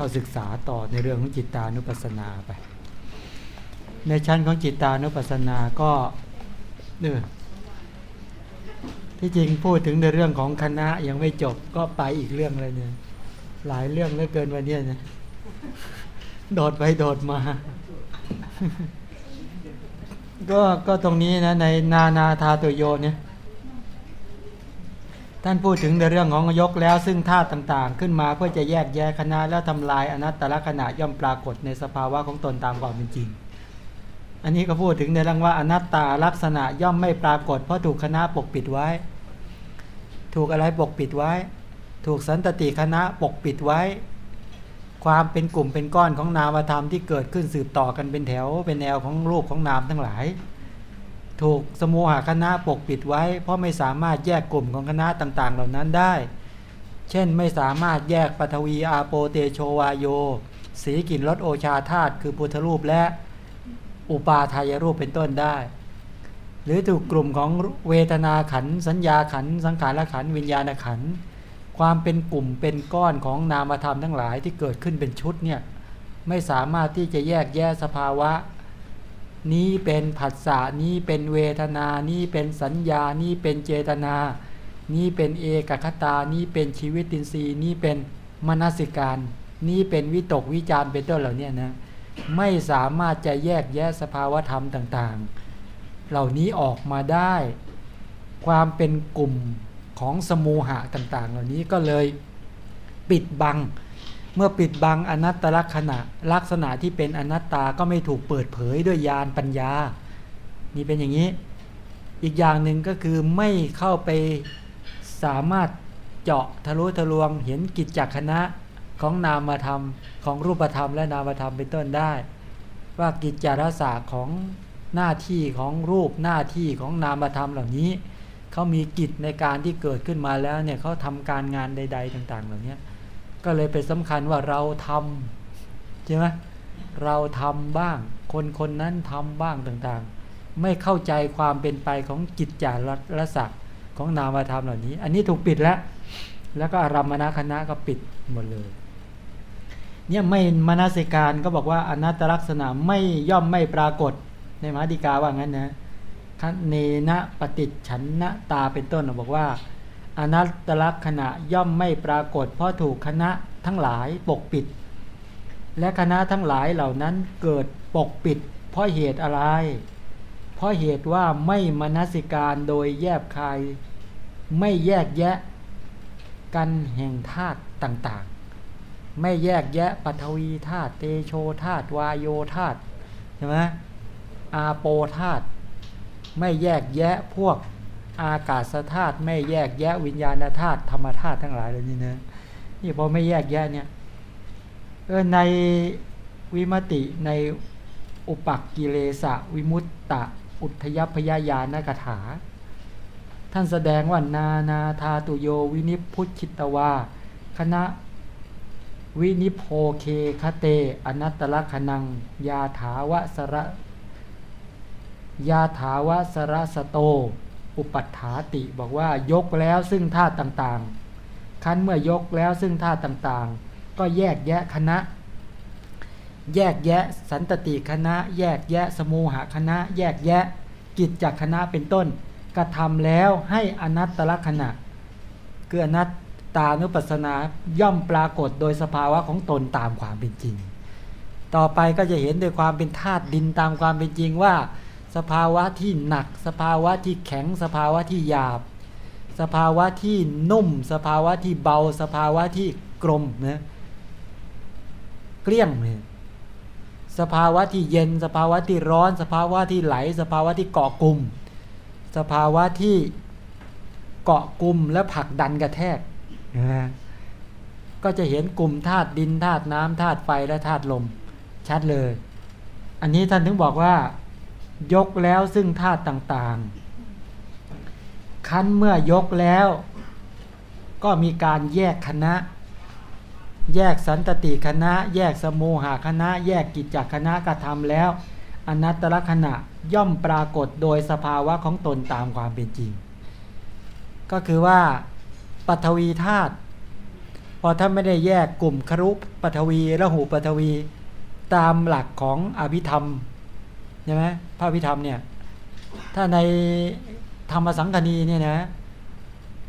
เข้าศึกษาต่อในเรื่องของจิตตานุปัสสนาไป ในชั้นของจิตตานุปัสสนาก็เออที่จริงพูดถึงในเรื่องของคณะยังไม่จบก็ไปอีกเรื่องเลยเนี่ยหลายเรื่องเหลือเกินวันนี้นะโดดไปโดดมา ก็ก็ตรงนี้นะในนานาธาตุโยเนี่ย ท่านพูดถึงในเรื่องของยกแล้ว ซึ่งธาตุต่างๆ ขึ้นมาเพื่อจะแยกแยะคณะแล้วทำลายอนัตตลกณะย่อมปรากฏในสภาวะของตนตามความเป็นจริง อันนี้ก็พูดถึงในเรื่องว่าอนัตตาลักษณะย่อมไม่ปรากฏ เพราะถูกคณะปกปิดไว้ ถูกอะไรปกปิดไว้ ถูกสันตติคณะปกปิดไว้ ความเป็นกลุ่มเป็นก้อนของนามธรรมที่เกิดขึ้นสืบต่อกันเป็นแถวเป็นแนวของรูปของนามทั้งหลาย ถูกสมุหคณะปกปิดไว้ เพราะไม่สามารถแยกกลุ่มของคณะต่างๆ เหล่านั้นได้ เช่นไม่สามารถแยกปฐวีอาโปเตโชวาโย สีกลิ่นรสโอชาธาตุคือพุทธรูปและอุปาทายรูปเป็นต้นได้ หรือถูกกลุ่มของเวทนาขันสัญญาขันสังขารขันวิญญาณขันความเป็นกลุ่มเป็นก้อนของนามธรรมทั้งหลายที่เกิดขึ้นเป็นชุดเนี่ยไม่สามารถที่จะแยกแยะสภาวะ นี้เป็นผัสสะนี้เป็นเวทนา นี้เป็นสัญญา นี้เป็นเจตนา นี้เป็นเอกคตา นี้เป็นชีวิตินทรีย์นี้เป็นมนสิการ นี้เป็นวิตกวิจารเป็นต้นเหล่านี้นะไม่สามารถจะแยกแยะสภาวธรรมต่างๆ เหล่านี้ออกมาได้ ความเป็นกลุ่มของสมูหะต่างๆ เหล่านี้ก็เลยปิดบัง เมื่อปิดบังอนัตตลักษณะลักษณะที่เป็นอนัตตาก็ไม่ถูกเปิดเผยด้วยญาณปัญญา นี่เป็นอย่างนี้ อีกอย่างหนึ่งก็คือไม่เข้าไปสามารถเจาะทะลุทะลวงเห็นกิจจักคณะของนามธรรมของรูปธรรมและนามธรรมเป็นต้นได้ ว่ากิจจารสาของหน้าที่ของรูปหน้าที่ของนามธรรมเหล่านี้เขามีกิจในการที่เกิดขึ้นมาแล้วเนี่ยเขาทำการงานใด ๆ ต่าง ๆ เหล่านี้ ก็เลยเป็นสำคัญว่าเราทำใช่ไหมเราทำบ้าง คนคนนั้นทำบ้างต่างๆ ไม่เข้าใจความเป็นไปของกิจจารสะของนามธรรมเหล่านี้ อันนี้ถูกปิดแล้ว แล้วก็อารามณคณะก็ปิดหมดเลย เนี่ยไม่มนาสิการก็บอกว่าอนัตตลักษณะไม่ย่อมไม่ปรากฏในมหาดิกาว่างั้นนะคเนนะปฏิฉันนะตาเป็นต้นบอกว่า อนัตตลักษณะย่อมไม่ปรากฏ เพราะถูกคณะทั้งหลายปกปิด และคณะทั้งหลายเหล่านั้นเกิดปกปิด เพราะเหตุอะไร เพราะเหตุว่าไม่มนสิการโดยแยบคายไม่แยกแยะ กันแห่งธาตุต่างๆ ไม่แยกแยะปัทวีธาตุเตโชธาตุวายโยธาตุใช่ไหมอาโปธาตุไม่แยกแยะพวก อากาศธาตุไม่แยกแยะวิญญาณธาตุธรรมธาตุทั้งหลายเลยนี่นะนี่พอไม่แยกแยะเนี่ยเออในวิมติในอุปักกิเลสะวิมุตตะ อุทยพยายานกถา ท่านแสดงว่านานาธาตุโยวินิพุชิตวาคณะวินิโพเคคเต อนัตตลคนัง ยาถาวสระยาถาวสระสโต อุปัฏฐาติบอกว่ายกแล้วซึ่งธาตุต่างๆคันเมื่อยกแล้วซึ่งธาตุต่างๆ ก็แยกแยะคณะ แยกแยะสันตติคณะ แยกแยะสมูหคณะ แยกแยะกิจจักคณะเป็นต้น กระทำแล้วให้อนัตตลกณะคืออนัตตานุปัสสนาย่อมปรากฏโดยสภาวะของตนตามความเป็นจริง ต่อไปก็จะเห็นโดยความเป็นธาตุดินตามความเป็นจริงว่า สภาวะที่หนัก สภาวะที่แข็ง สภาวะที่หยาบ สภาวะที่นุ่ม สภาวะที่เบา สภาวะที่กลมนะเกลี้ยงเนี่ยสภาวะที่เย็น สภาวะที่ร้อน สภาวะที่ไหล สภาวะที่เกาะกลุ่ม สภาวะที่เกาะกลุ่มและผลักดันกระแทกนะก็จะเห็นกลุ่มธาตุดินธาตุน้ำธาตุไฟและธาตุลม ชัดเลย อันนี้ท่านถึงบอกว่า ยกแล้วซึ่งธาตุต่างๆ คั้นเมื่อยกแล้ว ก็มีการแยกคณะ แยกสันตติคณะ แยกสมูหาคณะ แยกกิจจคณะกระทำแล้ว อนัตตลกณะย่อมปรากฏโดยสภาวะของตนตามความเป็นจริง ก็คือว่าปัทวีธาตุพอถ้าไม่ได้แยกกลุ่มครุปฐวีและหูปฐวี ตามหลักของอภิธรรม ช่ไหมพระอภิธรรมเนี่ย ถ้าในธรรมสังคณีเนี่ยนะ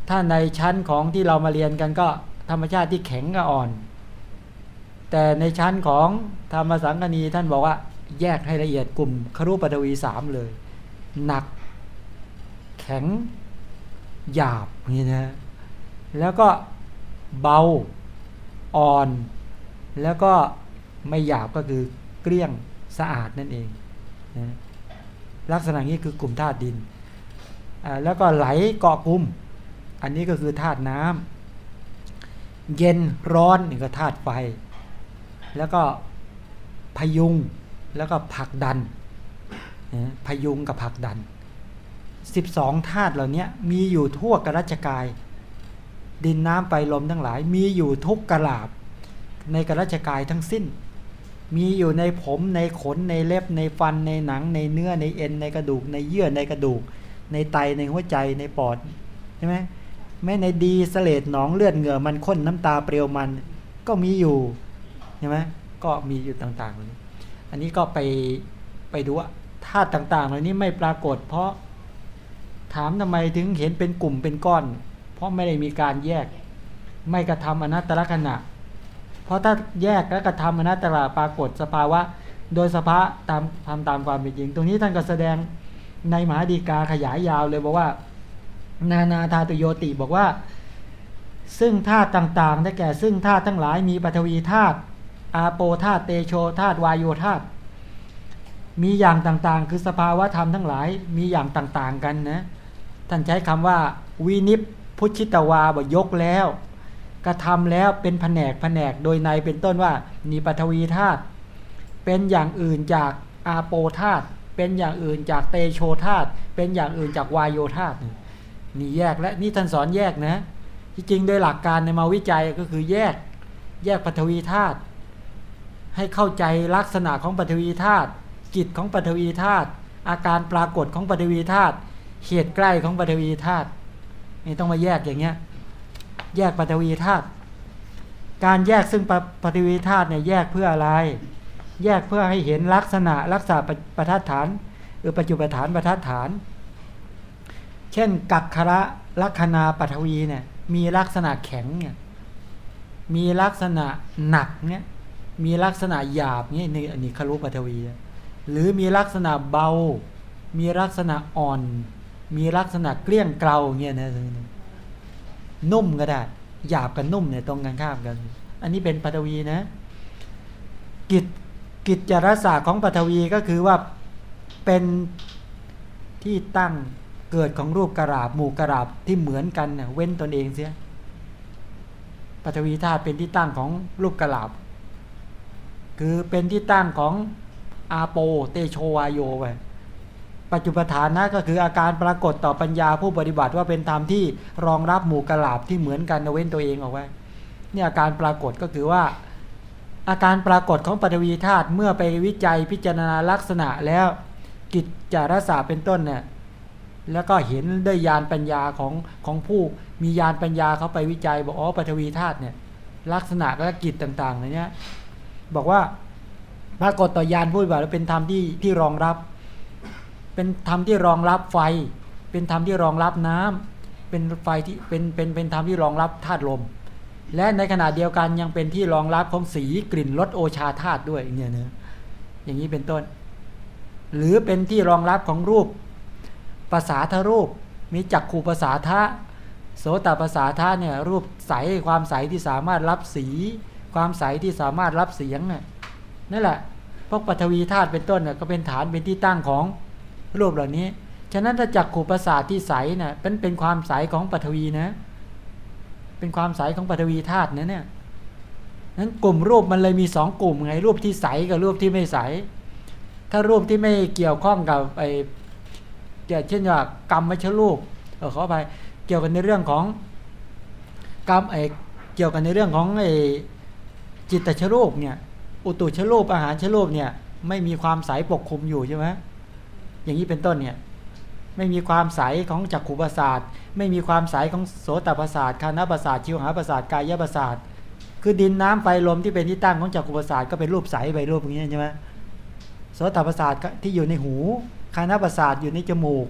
ถ้าในชั้นของที่เรามาเรียนกันก็ธรรมชาติที่แข็งกับอ่อน แต่ในชั้นของธรรมสังคณีท่านบอกว่า แยกให้ละเอียดกลุ่มครุปฐวีสามเลย หนัก แข็ง หยาบนี่นะ แล้วก็เบาอ่อน แล้วก็ไม่หยาบก็คือเกลี้ยงสะอาดนั่นเอง นะลักษณะนี้คือกลุ่มธาตุดิน แล้วก็ไหลเกาะกลุ่ม อันนี้ก็คือธาตุน้ำเย็นร้อนนี่ก็ธาตุไฟ แล้วก็พยุง แล้วก็ผลักดัน พยุงกับผลักดัน 12ธาตุเหล่านี้มีอยู่ทั่วกระจกาย ดินน้ำไฟลมทั้งหลาย มีอยู่ทุกกระลาบในกระจกายทั้งสิ้น มีอยู่ในผมในขนในเล็บในฟันในหนัง ในเนื้อในเอ็นในกระดูก ในเยื่อในกระดูก ในไตในหัวใจในปอดใช่ไหมแม้ในดีสเลดหนองเลือดเหงื่อมันข้นน้ำตาเปรียวมันก็มีอยู่ใช่ไหมก็มีอยู่ต่างๆเหล่านี้อันนี้ก็ไปไปดูว่าธาตุต่างๆเหล่านี้ไม่ปรากฏ เพราะถามทำไมถึงเห็นเป็นกลุ่มเป็นก้อน เพราะไม่ได้มีการแยก ไม่กระทำอนัตตลกณะ เพราะถ้าแยกและกระทำอนัตตลปรากฏสภาวะ โดยสภาตามทำตามความเป็นจริง ตรงนี้ท่านก็แสดงในมหาดีกาขยายยาวเลยบอกว่า นานาธาตุโยติบอกว่า ซึ่งธาตุต่างๆ ได้แก่ซึ่งธาตุทั้งหลายมีปฐวีธาตุอาโปธาตุเตโชธาตุวายโยธาตุมีอย่างต่างๆ คือสภาวะธรรมทั้งหลายมีอย่างต่างๆกันนะท่านใช้คำว่า วินิพพุชิตวาบอกยกแล้ว กระทำแล้วเป็นแผนกแผนกโดยในเป็นต้นว่ามีปฐวีธาตุเป็นอย่างอื่นจากอาโปธาตุเป็นอย่างอื่นจากเตโชธาตุเป็นอย่างอื่นจากวายโยธาตุนี่แยกและนี่ท่านสอนแยกนะจริงๆโดยหลักการในมาวิจัยก็คือแยกแยกปฐวีธาตุให้เข้าใจลักษณะของปฐวีธาตุกิจของปฐวีธาตุอาการปรากฏของปฐวีธาตุเหตุใกล้ของปฐวีธาตุนี่ต้องมาแยกอย่างเงี้ย แยกปฐวีธาตุการแยกซึ่งปฐวีธาตุเนี่ยแยกเพื่ออะไร แยกเพื่อให้เห็นลักษณะรักษาประทัดฐาน หรือปัจจุบัฐานประทัดฐาน เช่นกักคระลัคนาปฐวีเนี่ยมีลักษณะแข็งเนี่ยมีลักษณะหนักเนี่ยมีลักษณะหยาบเนี่ยนี่อันนี้คารุปฐวี หรือมีลักษณะเบา มีลักษณะอ่อน มีลักษณะเกลี้ยงเกลาเงี้ยนะ นุ่มก็ได้ หยาบกับนุ่มเนี่ยตรงกันข้ามกัน อันนี้เป็นปฐวีนะ กิจกิจจารศาสตร์ของปฐวีก็คือว่าเป็นที่ตั้งเกิดของรูปกระาบหมู่กระาบที่เหมือนกันเน่ยเว้นตนเองเสียปฐวีธาตุเป็นที่ตั้งของรูปกระาบ คือเป็นที่ตั้งของอาโปเตโชวายโยไป ปัจจุบัฐานนะก็คืออาการปรากฏต่อปัญญาผู้ปฏิบัติว่าเป็นธรรมที่รองรับหมู่กลาบที่เหมือนกันเว้นตัวเองออกไว้นี่อาการปรากฏก็คือว่า อาการปรากฏของปฐวีธาตุเมื่อไปวิจัยพิจารณาลักษณะแล้วกิจจารสาเป็นต้นเนี่ยแล้วก็เห็นด้วยญาณปัญญาของของผู้มีญาณปัญญาเขาไปวิจัยบอกอ๋อปฐวีธาตุเนี่ยลักษณะและกิจต่างๆเนี้ยบอกว่าปรากฏต่อยานผู้ปฏิบัติเป็นธรรมที่ที่รองรับ เป็นธรรมที่รองรับไฟ เป็นธรรมที่รองรับน้ำเป็นไฟที่เป็นเป็นเป็นธรรมที่รองรับธาตุลม และในขณะเดียวกันยังเป็นที่รองรับของสีกลิ่นรสโอชาธาตุด้วยเนี่ยเนะออย่างนี้เป็นต้น หรือเป็นที่รองรับของรูปภาษาทรูป มีจักขู่ภาษาทะโสตภาษาทะเนี่ยรูปใสความใสที่สามารถรับสี ความใสที่สามารถรับเสียงนั่นแหละพวกปฐวีธาตุเป็นต้นเนี่ยก็เป็นฐานเป็นที่ตั้งของ รูปเหล่านี้ ฉะนั้นถ้าจักขู่ประสาทที่ใสนะ่ยเป็นเป็นความใสของปฐวีนะ เป็นความใสของปฐวีธาตุนะเนี่ยนั้นกลุ่มรูปมันเลยมีสองกลุ่มไง รูปที่ใสกับรูปที่ไม่ใส ถ้ารูปที่ไม่เกี่ยวข้องกับไอ้เช่นว่ากรรมไม่ใช่รูปเออขอไปเกี่ยวกันในเรื่องของกรรมไอ้เกี่ยวกันในเรื่องของไอ้จิตตชรูปเนี่ยอุตุชรูปอาหารชรูปเนี่ยไม่มีความใสปกคลุมอยู่ใช่ไหม อย่างนี้เป็นต้นเนี่ยไม่มีความใสของจักขุประสาทไม่มีความใสของโสตประสาทคานาประสาทชิวหาประสาทกายประสาทคือดินน้ำไฟลมที่เป็นที่ตั้งของจักรประสาทก็เป็นรูปใสใบรูปอย่างนี้ใช่ไหมโสตประสาทที่อยู่ในหูคานาประสาทอยู่ในจมูก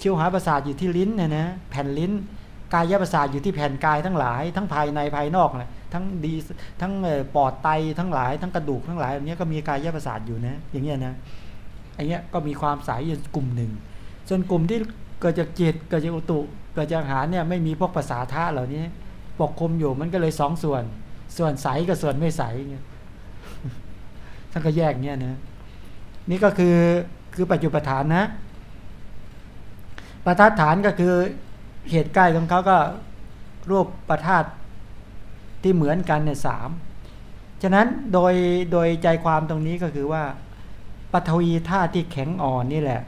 ชิวหาประสาทอยู่ที่ลิ้นเนี่ยนะแผ่นลิ้น กายประสาทอยู่ที่แผ่นกายทั้งหลาย ทั้งภายในภายนอกเลยทั้งดีทั้งปอดไตทั้งหลาย ทั้งกระดูกทั้งหลายอันนี้ก็มีกายประสาทอยู่นะอย่างเงี้ยนะ อันนี้ก็มีความใสอยู่กลุ่มหนึ่ง ส่วนกลุ่มที่เกิดจากจิตเกิดจากอุตุ เกิดจากอาหารเนี่ยไม่มีพวกภาษาท่าเหล่านี้ ปกคลุมอยู่มันก็เลยสองส่วน ส่วนใสกับส่วนไม่ใสเงี้ยท่านก็แยกเงี้ยนะนี่ก็คือคือปัจจุบันฐานนะประทัดฐานก็คือเหตุใกล้ของเขาก็รูปประทัดที่เหมือนกันเนี่ยสามฉะนั้นโดยโดยใจความตรงนี้ก็คือว่า ปฐวีธาตุที่แข็งอ่อนนี่แหละ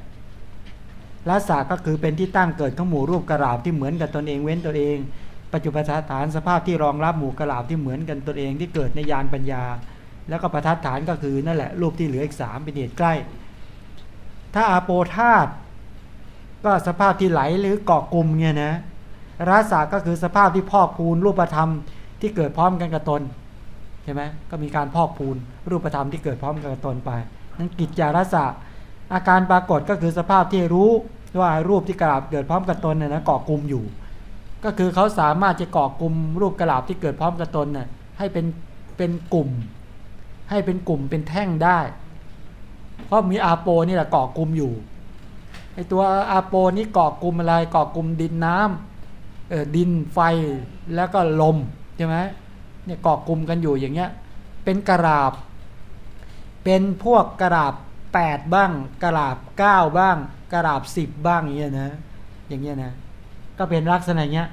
ลักษณะก็คือเป็นที่ตั้งเกิดของหมู่รูปกระลาบที่เหมือนกับตนเองเว้นตัวเอง ปัจจุบันฐานสภาพที่รองรับหมู่กระลาบที่เหมือนกันตนเองที่เกิดในยานปัญญา แล้วก็ประทัดฐานก็คือนั่นแหละรูปที่เหลืออีกสามเป็นเหตุใกล้ ถ้าอาโปธาตุก็สภาพที่ไหลหรือเกาะกลุ่มเนี่ยนะรัศก็คือสภาพที่พอกพูนรูปธรรมที่เกิดพร้อมกันกับตนใช่ไหมก็มีการพอกพูนรูปธรรมที่เกิดพร้อมกันกับตนไป นั่นกิจจารัศอาการปรากฏก็คือสภาพที่รู้ว่ารูปที่กราบเกิดพร้อมกับตนเนี่ยนะเกาะกลุ่มอยู่ ก็คือเขาสามารถจะเกาะกลุ่มรูปกราบที่เกิดพร้อมกับตนน่ยให้เป็นเป็นกลุ่ม ให้เป็นกลุ่มเป็นแท่งได้ เพราะมีอาโปนี่แหละเกาะกลุ่มอยู่ไอตัวอาโปนี้เกาะกลุ่มอะไรเกาะกลุ่มดินน้ำเออดินไฟแล้วก็ลมใช่ไหมเนี่ยเกาะกลุ่มกันอยู่อย่างเงี้ยเป็นกราบ เป็นพวกกระลาบแปดบ้าง กระลาบเก้าบ้าง กระลาบสิบบ้างอย่างเงี้ยนะอย่างเงี้ยนะก็เป็นลักษณะเงี้ย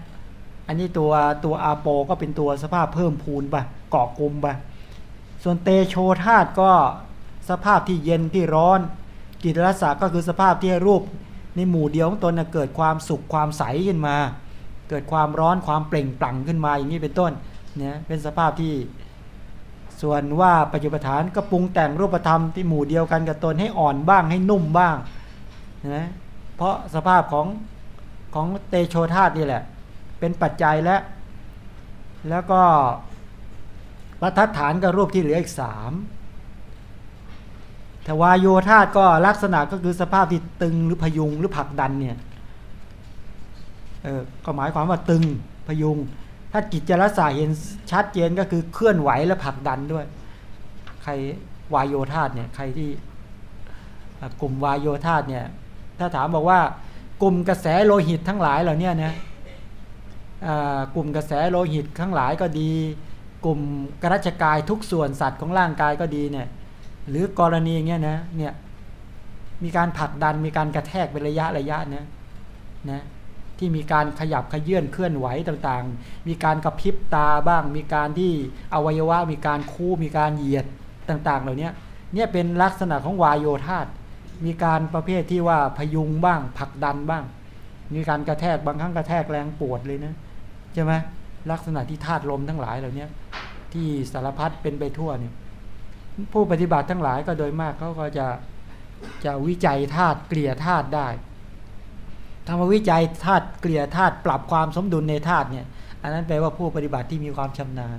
อันนี้ตัวตัวอาโปก็เป็นตัวสภาพเพิ่มพูนไปเกาะกลุ่มไปส่วนเตโชธาตก็สภาพที่เย็นที่ร้อนจิตรสาก็คือสภาพที่รูปในหมู่เดียวของตนเกิดความสุขความใสขึ้นมา เกิดความร้อนความเปล่งปลั่งขึ้นมาอย่างนี้เป็นต้นเนี่ยเป็นสภาพที่ ส่วนว่าปัจจุบันก็ปรุงแต่งรูปธรรมที่หมู่เดียวกันกับตนให้อ่อนบ้างให้นุ่มบ้างนะเพราะสภาพของของเตโชธาตุนี่แหละ เป็นปัจจัยและแล้วก็ประทัดฐานกับรูปที่เหลืออีกสามทวายโยธาตก็ลักษณะก็คือสภาพที่ตึงหรือพยุงหรือผลักดันเนี่ยเออก็หมายความว่าตึงพยุง ถ้ากิจจรสาเห็นชัดเจนก็คือเคลื่อนไหวและผลักดันด้วย ใครวายโยธาเนี่ยใครที่กลุ่มวายโยธาเนี่ยถ้าถามบอกว่ากลุ่มกระแสโลหิตทั้งหลายเหล่านี้นะกลุ่มกระแสโลหิตทั้งหลายก็ดี กลุ่มกระชกายทุกส่วนสัตว์ของร่างกายก็ดีเนี่ยหรือกรณีเงี้ยนะเนี่ยมีการผลักดันมีการกระแทกเป็นระยะระยะนะนะ ที่มีการขยับขยื่นเคลื่อนไหวต่างๆ มีการกระพริบตาบ้าง มีการที่อวัยวะมีการคู่มีการเหยียดต่าง ๆ เหล่านี้เนี่ยเป็นลักษณะของวายโยธาตมีการประเภทที่ว่าพยุงบ้างผลักดันบ้าง มีการกระแทกบางครั้งกระแทกแรงปวดเลยนะใช่ไหมลักษณะที่ธาตุลมทั้งหลายเหล่านี้ที่สารพัดเป็นไปทั่วเนี่ยผู้ปฏิบัติทั้งหลายก็โดยมากเขาก็จะจะวิจัยธาตุเกลี่ยธาตุได้ ทำมาวิจัยธาตุเกลี่ยธาตุปรับความสมดุลในธาตุเนี่ย อันนั้นแปลว่าผู้ปฏิบัติที่มีความชำนาญ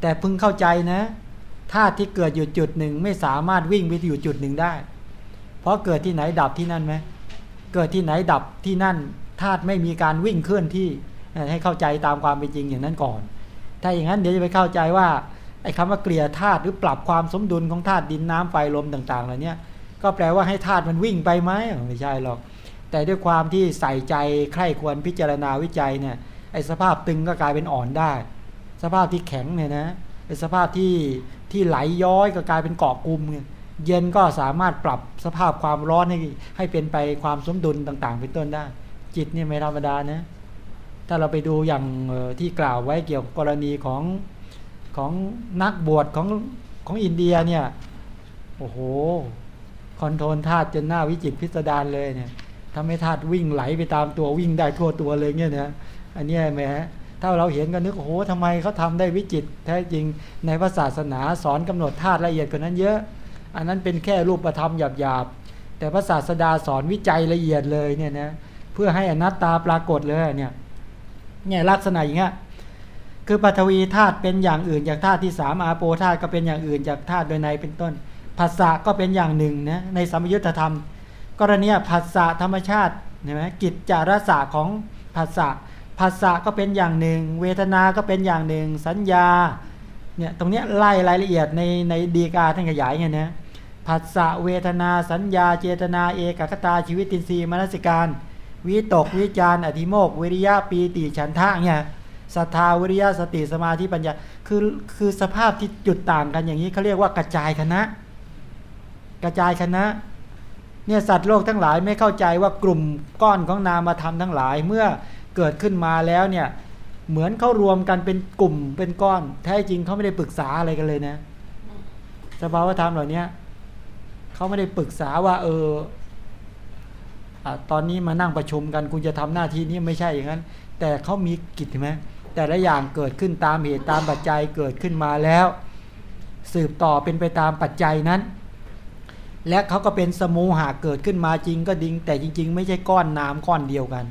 แต่พึงเข้าใจนะธาตุที่เกิดอยู่จุดหนึ่งไม่สามารถวิ่งไปอยู่จุดหนึ่งได้ เพราะเกิดที่ไหนดับที่นั่นไหมเกิดที่ไหนดับที่นั่นธาตุไม่มีการวิ่งเคลื่อนที่ให้เข้าใจตามความเป็นจริงอย่างนั้นก่อน ถ้าอย่างนั้นเดี๋ยวจะไปเข้าใจว่าไอ้คำว่าเกลี่ยธาตุหรือปรับความสมดุลของธาตุดินน้ำไฟลมต่างๆเหล่านี้ก็แปลว่าให้ธาตุมันวิ่งไปไหมไม่ใช่หรอก แต่ด้วยความที่ใส่ใจใคร่ควรพิจารณาวิจัยเนี่ยไอ้สภาพตึงก็กลายเป็นอ่อนได้ สภาพที่แข็งเนี่ยนะเป็นสภาพที่ที่ไหลย้อยก็กลายเป็นเกาะกลุ่มเย็นก็สามารถปรับสภาพความร้อนให้ให้เป็นไปความสมดุลต่างๆ เป็นต้นได้ จิตเนี่ยไม่ธรรมดานะถ้าเราไปดูอย่างที่กล่าวไว้เกี่ยวกับกรณีของของนักบวชของของอินเดียเนี่ย โอ้โห คอนโทรลธาตุจนหน้าวิจิตพิสดารเลยเนี่ย ทำให้ธาตุวิ่งไหลไปตามตัววิ่งได้ทั่วตัวเลยเนี่ยนะอันนี้ไหมฮะถ้าเราเห็นก็นึกโอ้โหทำไมเขาทาได้วิจิตแท้จริงในพระศาสนาสอนกำหนดธาตุละเอียดกว่านั้นเยอะ อันนั้นเป็นแค่รูปธรรมหยาบๆแต่พระศาสดาสอนวิจัยละเอียดเลยเนี่ยนะเพื่อให้อนัตตาปรากฏเลยเนี่ยเนี่ยลักษณะอย่างเงี้ยคือปฐวีธาตุเป็นอย่างอื่นจากธาตุที่สามอาโปธาตุก็เป็นอย่างอื่นจากธาตุโดยในเป็นต้นภาษาก็เป็นอย่างหนึ่งนะในสมยุทธธรรม กรณีภาษาธรรมชาติเห็นไหมกิจจารสะของภาษาภาษาก็เป็นอย่างหนึ่ง เวทนา ก็เป็นอย่างหนึ่ง สัญญาเนี่ยตรงนี้ไล่รายละเอียดในในดีกาท่านขยายไงนะผัสสะเวทนาสัญญาเจตนาเอกคตาชีวิตินทรีย์มนสิการวิตกวิจารอธิโมกวิริยะปีติฉันทะเนี่ยศรัทธาวิริยะสติสมาธิปัญญาคือคือสภาพที่จุดต่างกันอย่างนี้เขาเรียกว่ากระจายคณะ กระจายคณะ เนี่ยสัตว์โลกทั้งหลายไม่เข้าใจว่ากลุ่มก้อนของนามธรรมทั้งหลาย เมื่อเกิดขึ้นมาแล้วเนี่ยเหมือนเขารวมกันเป็นกลุ่มเป็นก้อน แท้จริงเขาไม่ได้ปรึกษาอะไรกันเลยนะสภาวธรรมเหล่านี้เขาไม่ได้ปรึกษาว่าเอออตอนนี้มานั่งประชุมกันคุณจะทำหน้าที่นี้ไม่ใช่อย่างนั้น แต่เขามีกิจใช่ไหมแต่ละอย่างเกิดขึ้นตามเหตุตามปัจจัยเกิดขึ้นมาแล้ว สืบต่อเป็นไปตามปัจจัยนั้น และเขาก็เป็นสมูหาเกิดขึ้นมาจริงก็ดิง แต่จริง ๆ ไม่ใช่ก้อนน้ำก้อนเดียวกัน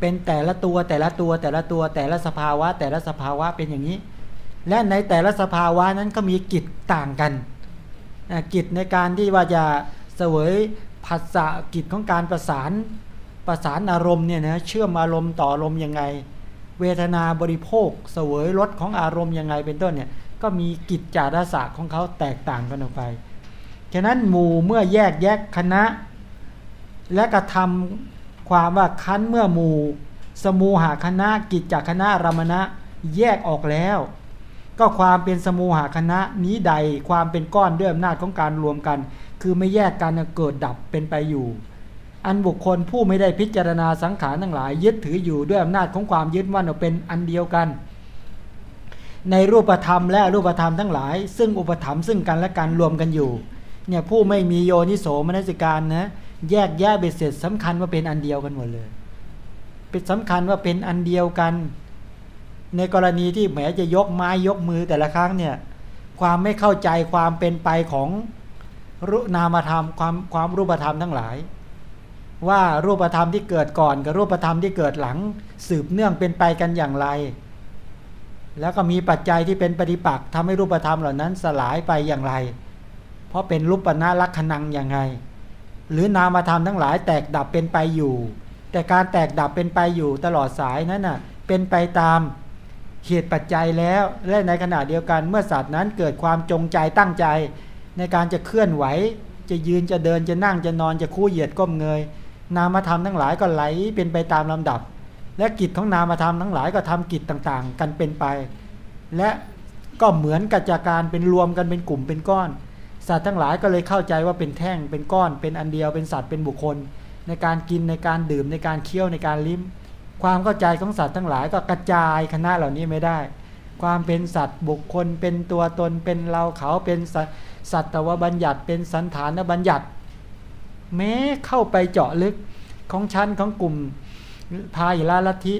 เป็นแต่ละตัวแต่ละตัวแต่ละตัวแต่ละสภาวะ แต่ละสภาวะเป็นอย่างนี้ และในแต่ละสภาวะนั้นก็มีกิจต่างกันกิจในการที่ว่าจะเสวยผัสสะกิจของการประสานประสานอารมณ์เนี่ยนะเชื่อมอารมณ์ต่ออารมณ์ยังไง เวทนาบริโภค เสวยรสของอารมณ์ยังไงเป็นต้นเนี่ยก็มีกิจจารสะของเขาแตกต่างกันออกไป ฉะนั้นหมู่เมื่อแยกแยกคณะ และกระทำความว่าคันเมื่อหมู่ สมูหาคณะกิจจากคณะรมณะแยกออกแล้ว ก็ความเป็นสมูหาคณะนี้ใดความเป็นก้อนด้วยอำนาจของการรวมกัน คือไม่แยกกันเกิดดับเป็นไปอยู่ อันบุคคลผู้ไม่ได้พิจารณาสังขารทั้งหลาย ยึดถืออยู่ด้วยอำนาจของความยึดว่าเป็นอันเดียวกันในรูปธรรมและรูปธรรมทั้งหลาย ซึ่งอุปธรรมซึ่งกันและกันรวมกันอยู่ เนี่ยผู้ไม่มีโยนิโสมนสิการนะแยกแยกเบ็ดเสร็จสำคัญว่าเป็นอันเดียวกันหมดเลย เป็นสำคัญว่าเป็นอันเดียวกัน ในกรณีที่แหมจะยกไม้ยกมือแต่ละครั้งเนี่ยความไม่เข้าใจความเป็นไปของรูนามธรรมความความรูปธรรมทั้งหลาย ว่ารูปธรรมที่เกิดก่อนกับรูปธรรมที่เกิดหลัง สืบเนื่องเป็นไปกันอย่างไร แล้วก็มีปัจจัยที่เป็นปฏิปักษ์ทำให้รูปธรรมเหล่านั้นสลายไปอย่างไร เพราะเป็นรูปนาลักขณังอย่างไง หรือนามธรรมทั้งหลายแตกดับเป็นไปอยู่ แต่การแตกดับเป็นไปอยู่ตลอดสายนั้นน่ะเป็นไปตามเหตุปัจจัยแล้วและในขณะเดียวกันเมื่อสัตว์นั้นเกิดความจงใจตั้งใจ ในการจะเคลื่อนไหว จะยืนจะเดินจะนั่งจะนอนจะคู่เหยียดก้มเงย นามธรรมทั้งหลายก็ไหลเป็นไปตามลำดับ และกิจของนามธรรมทั้งหลายก็ทำกิจต่างๆ กันเป็นไป และก็เหมือนกับจากการเป็นรวมกันเป็นกลุ่มเป็นก้อน สัตว์ทั้งหลายก็เลยเข้าใจว่าเป็นแท่งเป็นก้อนเป็นอันเดียวเป็นสัตว์เป็นบุคคล ในการกินในการดื่มในการเคี้ยวในการลิ้ม ความเข้าใจของสัตว์ทั้งหลายก็กระจายคณะเหล่านี้ไม่ได้ ความเป็นสัตว์บุคคล เป็นตัวตนเป็นเราเขาเป็นสัตว์ตวบัญญัติเป็นสันฐานบัญญัติ แม้เข้าไปเจาะลึกของชั้นของกลุ่มพายลาลัทธิ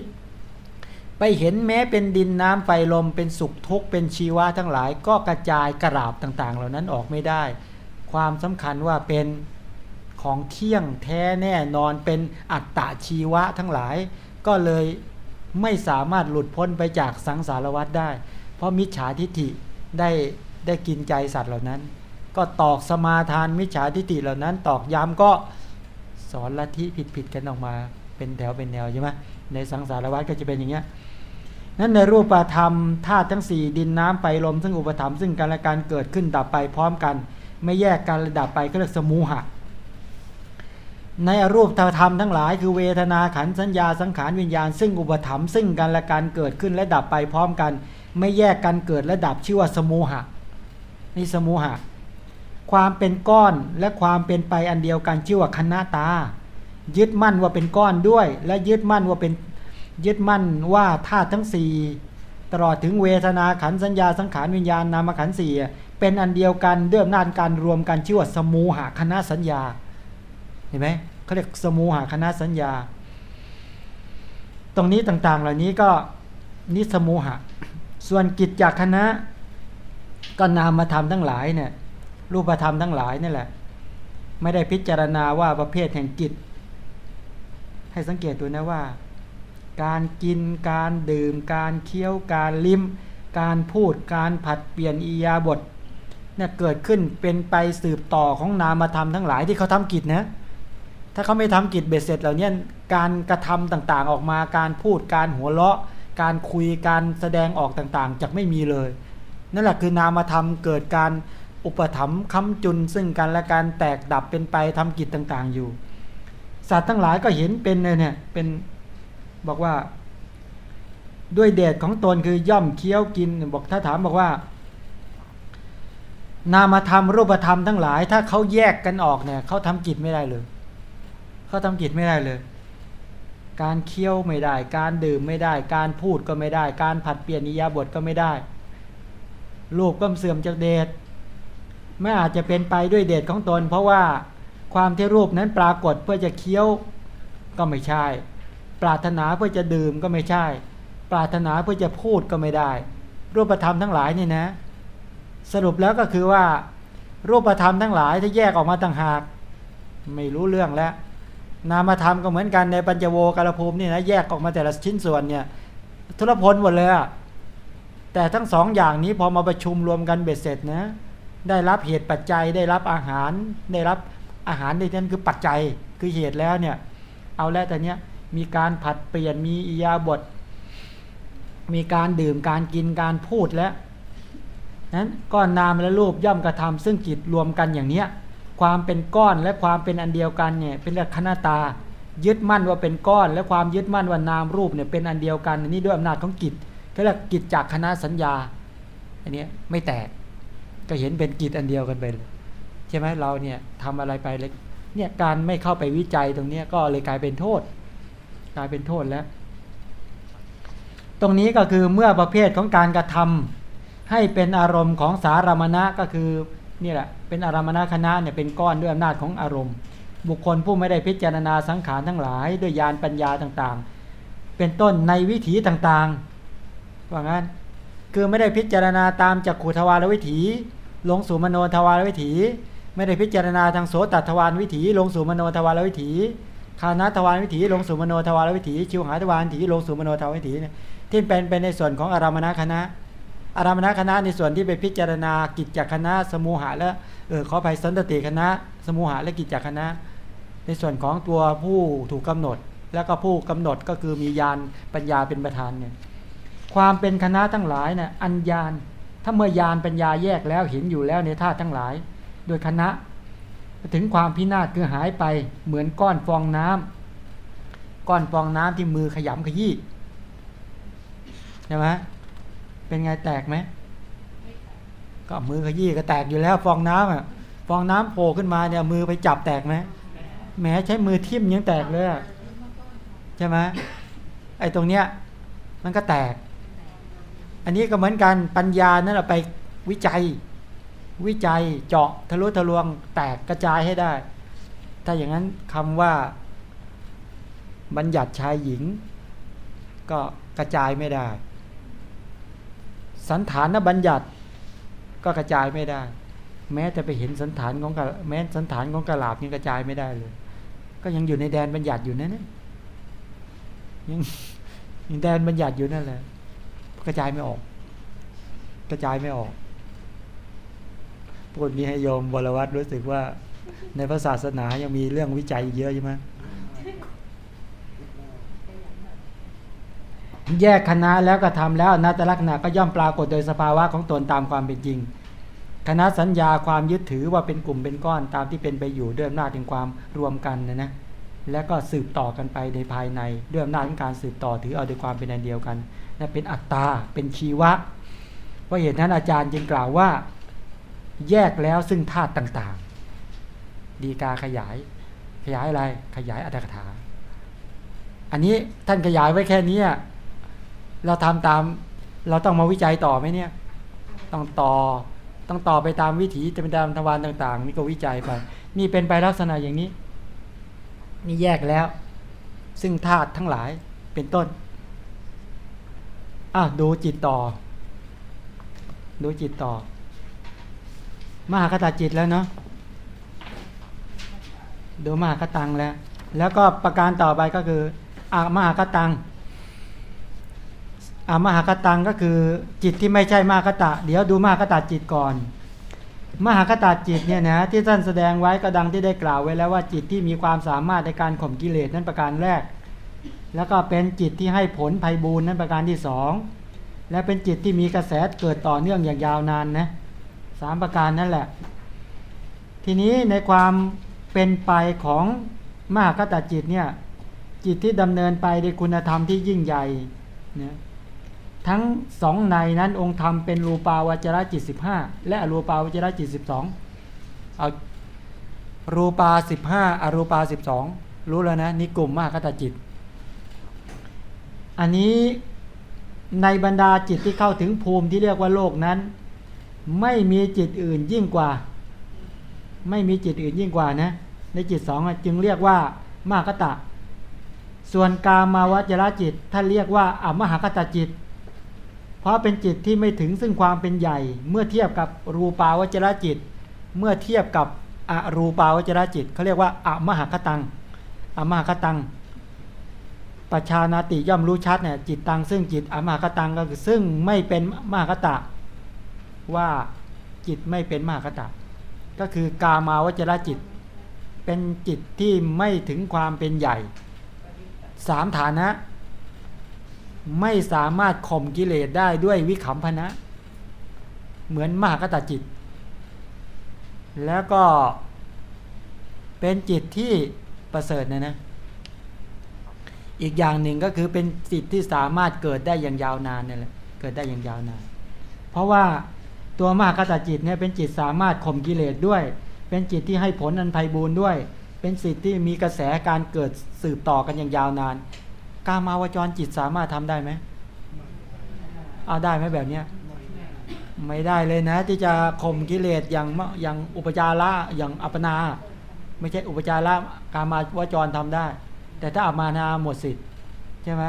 ไปเห็นแม้เป็นดินน้ำไฟลมเป็นสุขทุกข์เป็นชีวะทั้งหลาย ก็กระจายกระราบต่างๆ เหล่านั้นออกไม่ได้ ความสำคัญว่าเป็นของเที่ยงแท้แน่นอนเป็นอัตตาชีวะทั้งหลาย ก็เลยไม่สามารถหลุดพ้นไปจากสังสารวัฏได้ เพราะมิจฉาทิฏฐิได้ได้กินใจสัตว์เหล่านั้น ก็ตอกสมาทานมิจฉาทิฏฐิเหล่านั้น ตอกย้ำก็สอนลัทธิผิดผิดกันออกมา เป็นแถวเป็นแนวใช่ไหมในสังสารวัฏก็จะเป็นอย่างเงี้ย นั้นในรูปธรรมธาตุทั้งสี่ดินน้ำไฟลมซึ่งอุปธรรมซึ่งกันและการเกิดขึ้นดับไปพร้อมกัน ไม่แยกกันระดับไปก็เรียกสมูหะ ในอรูปธรรมทั้งหลายคือเวทนาขันสัญญาสังขารวิญญาณ ซึ่งอุปธรรมซึ่งกันและการเกิดขึ้นและดับไปพร้อมกัน ไม่แยกกันเกิดและดับชื่อว่าสมูหะนี่สมูหะ ความเป็นก้อนและความเป็นไปอันเดียวกันชื่อว่าคณะตา ยึดมั่นว่าเป็นก้อนด้วย และยึดมั่นว่าเป็น ยึดมั่นว่าธาตุทั้งสี่ตลอดถึงเวทนาขันสัญญาสังขารวิญญาณนามขันสี่เป็นอันเดียวกันด้วยอำนาจการรวมกันชื่อว่าสมูหะคณะสัญญาเห็นไหมเขาเรียกสมูหาคณะสัญญา ตรงนี้ต่างๆ เหล่านี้ก็นิสมูหะ ส่วนกิจจากคณะก็นามมาทำทั้งหลายเนี่ยรูปธรรมทั้งหลายนี่แหละ ไม่ได้พิจารณาว่าประเภทแห่งกิจ ให้สังเกตดูนะว่า การกินการดื่ม การเคี้ยวการลิ้ม การพูดการผัดเปลี่ยนอียาบทเนี่ยเกิดขึ้นเป็นไปสืบต่อของนามธรรมทั้งหลายที่เขาทำกิจนะถ้าเขาไม่ทำกิจเบ็ดเสร็จเหล่านี้การกระทำต่างๆออกมาการพูดการหัวเราะ การคุยการแสดงออกต่างๆจะไม่มีเลย นั่นแหละคือนามธรรมเกิดการอุปถัมภ์ค้ำจุนซึ่งกันและการแตกดับเป็นไปทำกิจต่างๆอยู่ สัตว์ทั้งหลายก็เห็นเป็นเลยเนี่ยเป็น บอกว่า ด้วยเดชของตนคือย่อมเคี้ยวกิน บอกถ้าถามบอกว่า นามธรรมรูปธรรมทั้งหลาย ถ้าเขาแยกกันออกเนี่ยเขาทำกิจไม่ได้เลยเขาทำกิจไม่ได้เลย การเคี้ยวไม่ได้ การดื่มไม่ได้ การพูดก็ไม่ได้ การผัดเปลี่ยนนิยาบทก็ไม่ได้รูปก็เสื่อมจากเดชไม่อาจจะเป็นไปด้วยเดชของตน เพราะว่าความที่รูปนั้นปรากฏเพื่อจะเคี้ยวก็ไม่ใช่ ปรารถนาเพื่อจะดื่มก็ไม่ใช่ ปรารถนาเพื่อจะพูดก็ไม่ได้ รูปธรรมทั้งหลายนี่นะ สรุปแล้วก็คือว่า รูปธรรมทั้งหลายถ้าแยกออกมาต่างหาก ไม่รู้เรื่องแล้ว นามธรรมก็เหมือนกันในปัญจโวกาลภูมินี่นะแยกออกมาแต่ละชิ้นส่วนเนี่ยทุรพลหมดเลยอะแต่ทั้งสองอย่างนี้พอมาประชุมรวมกันเบ็ดเสร็จนะได้รับเหตุปัจจัยได้รับอาหารได้รับอาหารในนั้นคือปัจจัยคือเหตุแล้วเนี่ย เอาแล้วแต่เนี้ย มีการผัดเปลี่ยนมีอียาบท มีการดื่มการกินการพูดแล้วนั้นก้อนนามและรูปย่อมกระทำซึ่งจิตรวมกันอย่างเนี้ยความเป็นก้อนและความเป็นอันเดียวกันเนี่ยเป็นลักษณตา ยึดมั่นว่าเป็นก้อน และความยึดมั่นว่านามรูปเนี่ยเป็นอันเดียวกันนี่ด้วยอำนาจของจิตก็เรียกกิจจากคณะสัญญาอันนี้ไม่แตกก็เห็นเป็นกิจอันเดียวกันไปใช่ไหมเราเนี่ยทำอะไรไปเลยเนี่ยการไม่เข้าไปวิจัยตรงนี้ก็เลยกลายเป็นโทษ กลายเป็นโทษแล้ว ตรงนี้ก็คือเมื่อประเภทของการกระทำให้เป็นอารมณ์ของสารมณะก็คือนี่แหละเป็นอารมณะคณะเนี่ยเป็นก้อนด้วยอำนาจของอารมณ์ บุคคลผู้ไม่ได้พิจารณาสังขารทั้งหลายด้วยญาณปัญญาต่างๆ เป็นต้นในวิถีต่างๆว่างั้นคือไม่ได้พิจารณาตามจักขุทวารวิถี ลงสู่มโนทวารวิถี ไม่ได้พิจารณาทางโสตทวารวิถี ลงสู่มโนทวารวิถี คานาทวารวิถีลงสู่มโนทวารวิถีชิวหาทวารวิถีลงสู่มโนทวารวิถีเนี่ยที่เป็นเป็นในส่วนของอารามณคณะ อารามณคณะในส่วนที่ไปพิจารณากิจจักคณะ สมุหะและเออขอไปสันตติคณะ สมุหะและกิจจักคณะ ในส่วนของตัวผู้ถูกกำหนด แล้วก็ผู้กำหนดก็คือมียานปัญญาเป็นประธานเนี่ยความเป็นคณะทั้งหลายเนี่ยอัญญาณถ้าเมื่อยานปัญญาแยกแล้วเห็นอยู่แล้วในธาตุทั้งหลาย โดยคณะ ถึงความพินาศคือหายไปเหมือนก้อนฟองน้ำก้อนฟองน้ำที่มือขยำขยี้ใช่ไหมเป็นไงแตกไหมก็มือขยี้ก็แตกอยู่แล้ว ฟองน้ำอะ ฟองน้ำโผล่ขึ้นมาเนี่ยมือไปจับแตกไหมแม้ใช้มือทิ่มยังแตกเลยใช่ไหมไอ้ตรงเนี้ยมันก็แตก อันนี้ก็เหมือนกันปัญญานั่นเราไปวิจัย วิจัยเจาะทะลุทะลวงแตกกระจายให้ได้ ถ้าอย่างนั้นคำว่าบัญญัติชายหญิง ก็กระจายไม่ได้ สันฐานบัญญัติก็กระจายไม่ได้ แม้จะไปเห็นสันฐานของแม้สันฐานของกระลาบยังกระจายไม่ได้เลย ก็ยังอยู่ในแดนบัญญัติอยู่นั่นยังแดนบัญญัติอยู่นั่นแหละกระจายไม่ออก กระจายไม่ออก พูดนี้ให้โยมบรวัตรู้สึกว่า ในพระศาสนายังมีเรื่องวิจัยเยอะใช่ไหมแยกคณะแล้วก็ทำแล้วนาตลักษณะก็ย่อมปรากฏโดยสภาวะของตนตามความเป็นจริง คณะสัญญาความยึดถือว่าเป็นกลุ่มเป็นก้อนตามที่เป็นไปอยู่ด้วยอำนาจแห่งความรวมกันนะนะและก็สืบต่อกันไปในภายในด้วยอำนาจของการสืบต่อถือเอาด้วยความเป็นอันเดียวกันและเป็นอัตตาเป็นชีวะเพราะเหตุนั้นอาจารย์จึงกล่าวว่า แยกแล้วซึ่งธาตุต่างๆ ดีกาขยาย ขยายอะไร ขยายอัตถกถา อันนี้ท่านขยายไว้แค่นี้เราทำตาม เราต้องมาวิจัยต่อไหมเนี่ย ต้องต่อ ต้องต่อไปตามวิถีจะเป็นตามทวารต่างๆนี่ก็วิจัยไป นี่เป็นไปลักษณะอย่างนี้ นี่แยกแล้ว ซึ่งธาตุทั้งหลายเป็นต้นอะดูจิตต่อ ดูจิตต่อ มหาคตาจิตแล้วเนาะดูมหาคตังแล้ว แล้วก็ประการต่อไปก็คืออามหาคตังอามหากตังก็คือจิตที่ไม่ใช่มหากตะ เดี๋ยวดูมหากตะจิตก่อน มหากตะจิตเนี่ยนะที่ท่านแสดงไว้ก็ดังที่ได้กล่าวไว้แล้วว่าจิตที่มีความสามารถในการข่มกิเลสนั้นประการแรก แล้วก็เป็นจิตที่ให้ผลภัยบูรนั้นประการที่สองและเป็นจิตที่มีกระแสเกิดต่อเนื่องอย่างยาวนานนะ สามประการนั่นแหละ ทีนี้ในความเป็นไปของมหากตจิตเนี่ย จิตที่ดำเนินไปในคุณธรรมที่ยิ่งใหญ่เนะทั้งสองในนั้นองค์ธรรมเป็นรูปาวจระจิตสิบห้าและอรูปาวจระจิตสิบสองเอารูปาสิบห้าอรูปาสิบสองรู้แล้วนะนี่กลุ่มมหากตจิต อันนี้ในบรรดาจิตที่เข้าถึงภูมิที่เรียกว่าโลกนั้น ไม่มีจิตอื่นยิ่งกว่า ไม่มีจิตอื่นยิ่งกว่านะ ในจิตสองจึงเรียกว่ามากตะ ส่วนกามาวจรจิตท่านเรียกว่าอมหากตะจิต เพราะเป็นจิตที่ไม่ถึงซึ่งความเป็นใหญ่ เมื่อเทียบกับรูปาวจรจิต เมื่อเทียบกับอรูปาวจรจิตเขาเรียกว่าอมหากตังอมหากตังปชานาติย่อมรู้ชัดเนี่ยจิตตังซึ่งจิตอมหากตังก็คือซึ่งไม่เป็นมหากตะ ว่าจิตไม่เป็นมหากตะก็คือกามาวจรจิต เป็นจิตที่ไม่ถึงความเป็นใหญ่สามฐานะ ไม่สามารถข่มกิเลสได้ด้วยวิขำพนะ เหมือนมหากตจิต แล้วก็เป็นจิตที่ประเสริฐนะนะอีกอย่างหนึ่งก็คือเป็นจิตที่สามารถเกิดได้อย่างยาวนานนี่แหละเกิดได้อย่างยาวนาน เพราะว่า ตัวมากตจิตเนี่ยเป็นจิตสามารถข่มกิเลสด้วย เป็นจิตที่ให้ผลอันไพบูรณ์ด้วย เป็นจิตที่มีกระแสการเกิดสืบต่อกันอย่างยาวนาน กามาวจรจิตสามารถทำได้ไหมเอาได้ไหมแบบเนี้ยไม่ได้เลยนะ ที่จะข่มกิเลสอย่างอย่างอุปจาระอย่างอัปนา ไม่ใช่อุปจาระกามาวจรทำได้ แต่ถ้าอามานาหมดสิทธิ์ใช่ไหม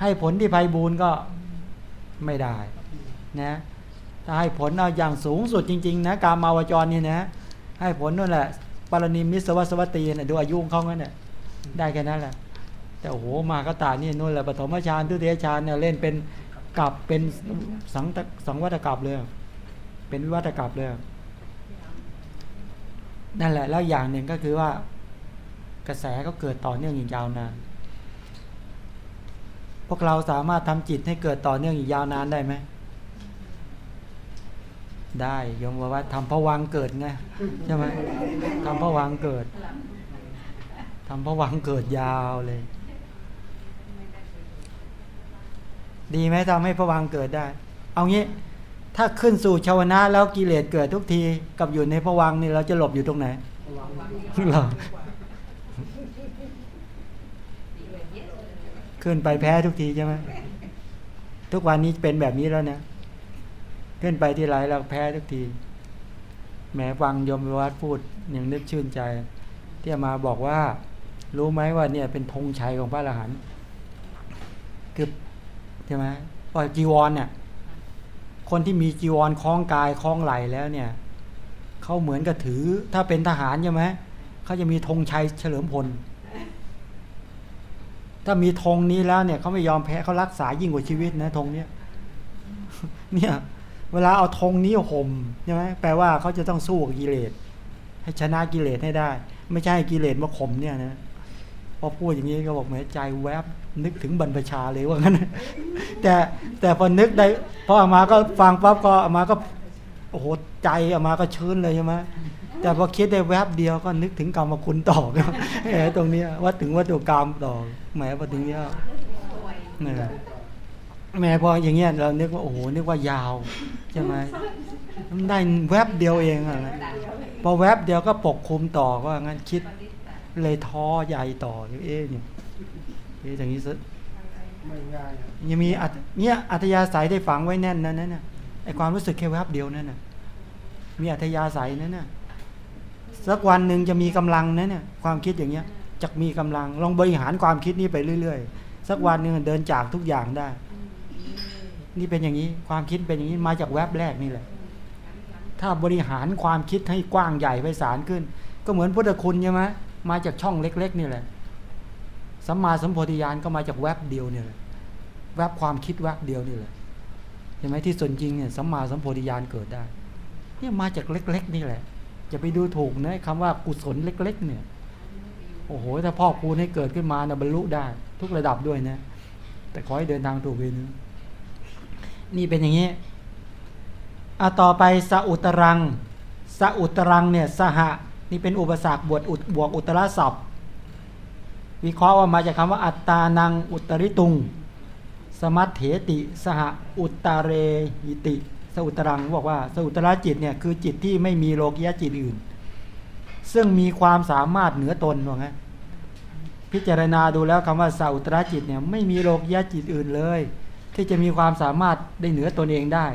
ให้ผลที่ไพบูรณ์ก็ไม่ได้นะ ถ้าให้ผลเอาอย่างสูงสุดจริงๆนะการมาวจรนี่นะ ให้ผลนั่นแหละปรนิมิสวัสวัตีนะดูอายุของเขาเนี่ยได้แค่นั้นแหละ แต่โอ้โหมากตานี่นู่นแหละปฐมฌานทุติยฌานเนี่ยเล่นเป็นกับเป็นสังสังวัตกับเลย เป็นวิวัตกับเลยนั่นแหละแล้วอย่างหนึ่งก็คือว่ากระแสก็เกิดต่อเนื่องอย่างยาวนาน พวกเราสามารถทำจิตให้เกิดต่อเนื่องอย่างยาวนานได้ไหม ได้ยมว่าทำพวังเกิดไงใช่ไหมทำพวังเกิดทำพวังเกิดยาวเลย ดีไหมทำให้พวังเกิดได้ เอางี้ ถ้าขึ้นสู่ชาวนะแล้วกิเลสเกิดทุกทีกับอยู่ในพวังนี่เราจะหลบอยู่ตรงไหนเราขึ้นไปแพ้ทุกทีใช่ไหมทุกวันนี้เป็นแบบนี้แล้วเนี่ย ขึ้นไปที่ไรเราแพ้ทุกทีแม้ฟังยมวัดพูดอย่างนึกชื่นใจ ที่มาบอกว่า รู้ไหมว่าเนี่ยเป็นธงชัยของพระอรหันต์คือใช่ไหมปล่อยจีวรเนี่ยคนที่มีจีวรคล้องกายคล้องไหลแล้วเนี่ยเขาเหมือนกับถือ ถ้าเป็นทหารใช่ไหมเขาจะมีธงชัยเฉลิมพล ถ้ามีธงนี้แล้วเนี่ยเขาไม่ยอมแพ้เขารักษายิ่งกว่าชีวิตนะธงเนี้ยเนี่ย เวลาเอาธงนี้ห่มใช่ไหมแปลว่าเขาจะต้องสู้กับกิเลสให้ชนะกิเลสให้ได้ ไม่ใช่กิเลสมาข่มเนี่ยนะพอพูดอย่างนี้ก็บอกเหมือนใจแวบนึกถึงบรรพชาเลยว่างั้นแต่แต่พอนึกได้พออามาก็ฟังปั๊บก็อามาก็โอ้โหใจอามาก็ชื้นเลยใช่ไหมแต่พอคิดได้แวบเดียวก็นึกถึงกรรมคุณต่อครับตรงนี้ว่าถึงวัตถุกรรมต่อแหมพอถึงเนี้ยนี่ แม่พออย่างเงี้ยเรานึกว่าโอ้โหนึกว่ายาวใช่ไหมมันได้แวบเดียวเองอะพอแวบเดียวก็ปกคุมต่อก็งั้นคิดเลยท้อใหญ่ต่อเอ๊ะเนี่ยเอ๊ะอย่างนี้ซึยังมีเนี่ยอัธยาศัยได้ฝังไว้แน่นนั่นน่ะไอความรู้สึกแค่แวบเดียวนั่นน่ะมีอัธยาศัยนั่นน่ะสักวันหนึ่งจะมีกำลังนะเนี่ยความคิดอย่างเงี้ยจะมีกำลังลองบริหารความคิดนี้ไปเรื่อย ๆ สักวันหนึ่งเดินจากทุกอย่างได้ นี่เป็นอย่างนี้ความคิดเป็นอย่างนี้มาจากแวบแรกนี่แหละ ถ้าบริหารความคิดให้กว้างใหญ่ไพศาลขึ้น ก็เหมือนพุทธคุณใช่ไหมมาจากช่องเล็ก ๆ นี่แหละสัมมาสัมโพธิญาณก็มาจากแวบเดียวเนี่ยแวบความคิดแวบเดียวนี่แหละเห็นไหมที่ส่วนจริงเนี่ยสัมมาสัมโพธิญาณเกิดได้เนี่ยมาจากเล็ก ๆ นี่แหละอย่าไปดูถูกนะคำว่ากุศลเล็ก ๆ เนี่ยโอ้โหถ้าพ่อคูณให้เกิดขึ้นมานะบรรลุได้ ทุกระดับด้วยนะ แต่ขอให้เดินทางถูกวิน นี่เป็นอย่างนี้อะต่อไปสอุตรังสอุตรังเนี่ยสหะนี่เป็นอุปสรรคบวกอุดบวกอุตระศัพท์วิเคราะห์ว่ามาจากคำว่าอัตตานังอุตริตุง สมัตเถติ สหอุตตเรหิติ สอุตรังบอกว่า สอุตระจิตเนี่ยคือจิตที่ไม่มีโลกิยะจิตอื่น ซึ่งมีความสามารถเหนือตนว่างั้นพิจารณาดูแล้วคำว่าสาอุตระจิตเนี่ยไม่มีโลกิยะจิตอื่นเลย ที่จะมีความสามารถได้เหนือตนเองได้